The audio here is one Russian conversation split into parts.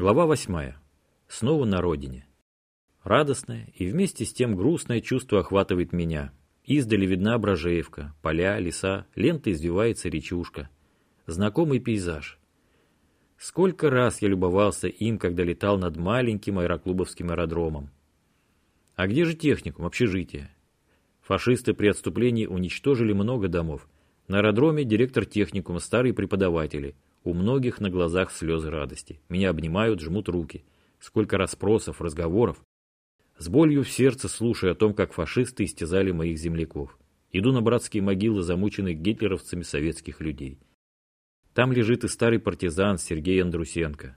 Глава восьмая. Снова на родине. Радостное и вместе с тем грустное чувство охватывает меня. Издали видна Брожеевка, поля, леса, лента извивается речушка. Знакомый пейзаж. Сколько раз я любовался им, когда летал над маленьким аэроклубовским аэродромом. А где же техникум, общежитие? Фашисты при отступлении уничтожили много домов. На аэродроме директор техникума, старые преподаватели. У многих на глазах слезы радости. Меня обнимают, жмут руки. Сколько расспросов, разговоров. С болью в сердце слушаю о том, как фашисты истязали моих земляков. Иду на братские могилы замученных гитлеровцами советских людей. Там лежит и старый партизан Сергей Андрусенко.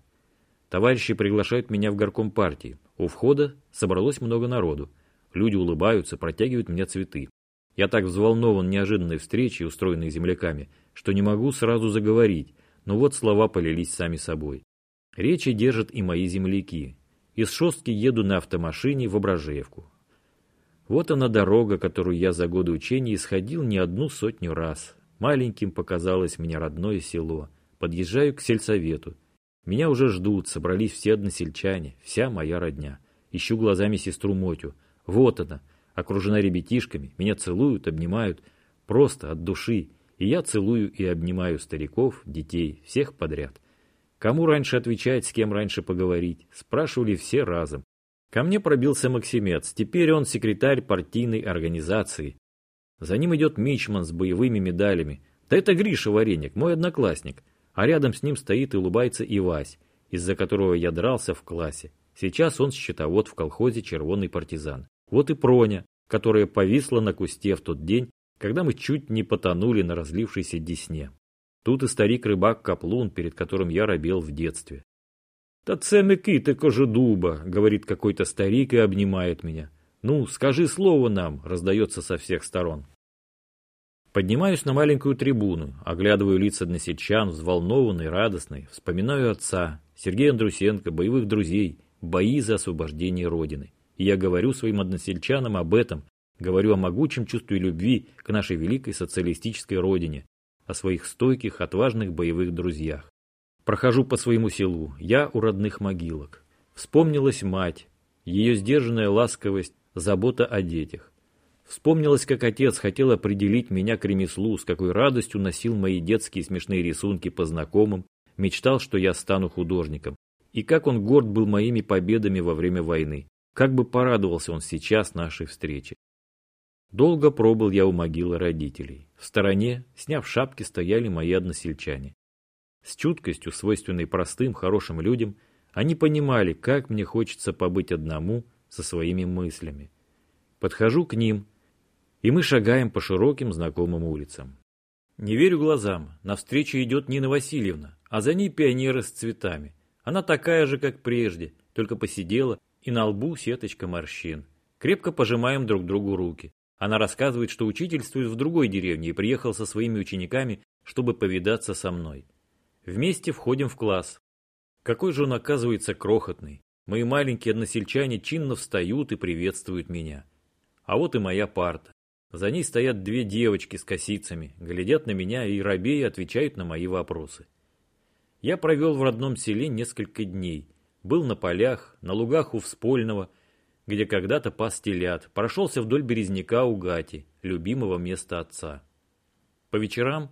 Товарищи приглашают меня в горком партии. У входа собралось много народу. Люди улыбаются, протягивают мне цветы. Я так взволнован неожиданной встречей, устроенной земляками, что не могу сразу заговорить, но вот слова полились сами собой. Речи держат и мои земляки, из Шостки еду на автомашине в Ображеевку. Вот она дорога, которую я за годы учения исходил не одну сотню раз. Маленьким показалось мне родное село. Подъезжаю к сельсовету. Меня уже ждут, собрались все односельчане, вся моя родня. Ищу глазами сестру Мотю. Вот она, окружена ребятишками, меня целуют, обнимают. Просто от души. И я целую и обнимаю стариков, детей, всех подряд. Кому раньше отвечать, с кем раньше поговорить, спрашивали все разом. Ко мне пробился Максимец, теперь он секретарь партийной организации. За ним идет Мичман с боевыми медалями. Да это Гриша Вареник, мой одноклассник. А рядом с ним стоит и улыбается Ивась, из-за которого я дрался в классе. Сейчас он счетовод в колхозе «Червоный партизан». Вот и Проня, которая повисла на кусте в тот день, когда мы чуть не потонули на разлившейся десне. Тут и старик-рыбак Каплун, перед которым я робел в детстве. «Та це Микита Кожедуба», — говорит какой-то старик и обнимает меня. «Ну, скажи слово нам», — раздается со всех сторон. Поднимаюсь на маленькую трибуну, оглядываю лица односельчан, взволнованный, радостный, вспоминаю отца, Сергея Андрусенко, боевых друзей, бои за освобождение Родины. И я говорю своим односельчанам об этом, говорю о могучем чувстве любви к нашей великой социалистической Родине, о своих стойких, отважных боевых друзьях. Прохожу по своему селу, я у родных могилок. Вспомнилась мать, ее сдержанная ласковость, забота о детях. Вспомнилось, как отец хотел определить меня к ремеслу, с какой радостью носил мои детские смешные рисунки по знакомым, мечтал, что я стану художником. И как он горд был моими победами во время войны. Как бы порадовался он сейчас нашей встрече. Долго пробыл я у могилы родителей. В стороне, сняв шапки, стояли мои односельчане. С чуткостью, свойственной простым, хорошим людям, они понимали, как мне хочется побыть одному со своими мыслями. Подхожу к ним, и мы шагаем по широким знакомым улицам. Не верю глазам, навстречу идет Нина Васильевна, а за ней пионеры с цветами. Она такая же, как прежде, только посидела, и на лбу сеточка морщин. Крепко пожимаем друг другу руки. Она рассказывает, что учительствует в другой деревне и приехал со своими учениками, чтобы повидаться со мной. Вместе входим в класс. Какой же он оказывается крохотный. Мои маленькие односельчане чинно встают и приветствуют меня. А вот и моя парта. За ней стоят две девочки с косицами, глядят на меня и робея отвечают на мои вопросы. Я провел в родном селе несколько дней. Был на полях, на лугах у Вспольного – где когда-то пас телят, прошелся вдоль березняка у Гати, любимого места отца. По вечерам,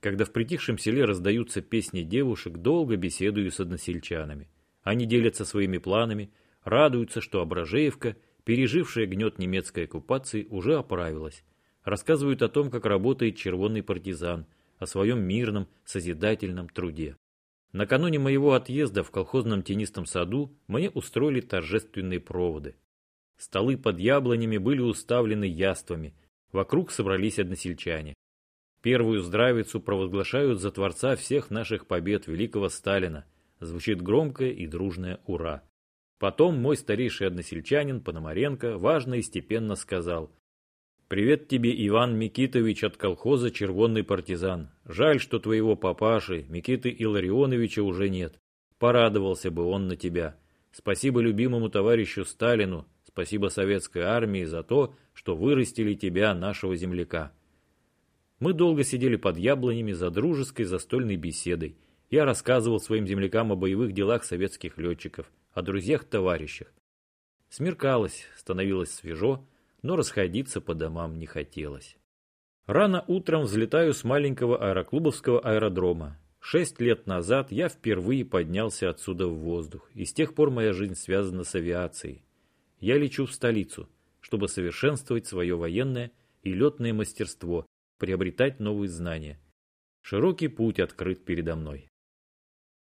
когда в притихшем селе раздаются песни девушек, долго беседую с односельчанами. Они делятся своими планами, радуются, что Ображеевка, пережившая гнет немецкой оккупации, уже оправилась. Рассказывают о том, как работает червонный партизан, о своем мирном, созидательном труде. Накануне моего отъезда в колхозном тенистом саду мне устроили торжественные проводы. Столы под яблонями были уставлены яствами. Вокруг собрались односельчане. Первую здравицу провозглашают за творца всех наших побед великого Сталина. Звучит громкое и дружное «Ура!». Потом мой старейший односельчанин Пономаренко важно и степенно сказал «Привет тебе, Иван Микитович от колхоза «Червонный партизан». Жаль, что твоего папаши, Микиты Илларионовича, уже нет. Порадовался бы он на тебя. Спасибо любимому товарищу Сталину, Спасибо советской армии за то, что вырастили тебя, нашего земляка. Мы долго сидели под яблонями за дружеской застольной беседой. Я рассказывал своим землякам о боевых делах советских летчиков, о друзьях-товарищах. Смеркалось, становилось свежо, но расходиться по домам не хотелось. Рано утром взлетаю с маленького аэроклубовского аэродрома. Шесть лет назад я впервые поднялся отсюда в воздух, и с тех пор моя жизнь связана с авиацией. Я лечу в столицу, чтобы совершенствовать свое военное и летное мастерство, приобретать новые знания. Широкий путь открыт передо мной.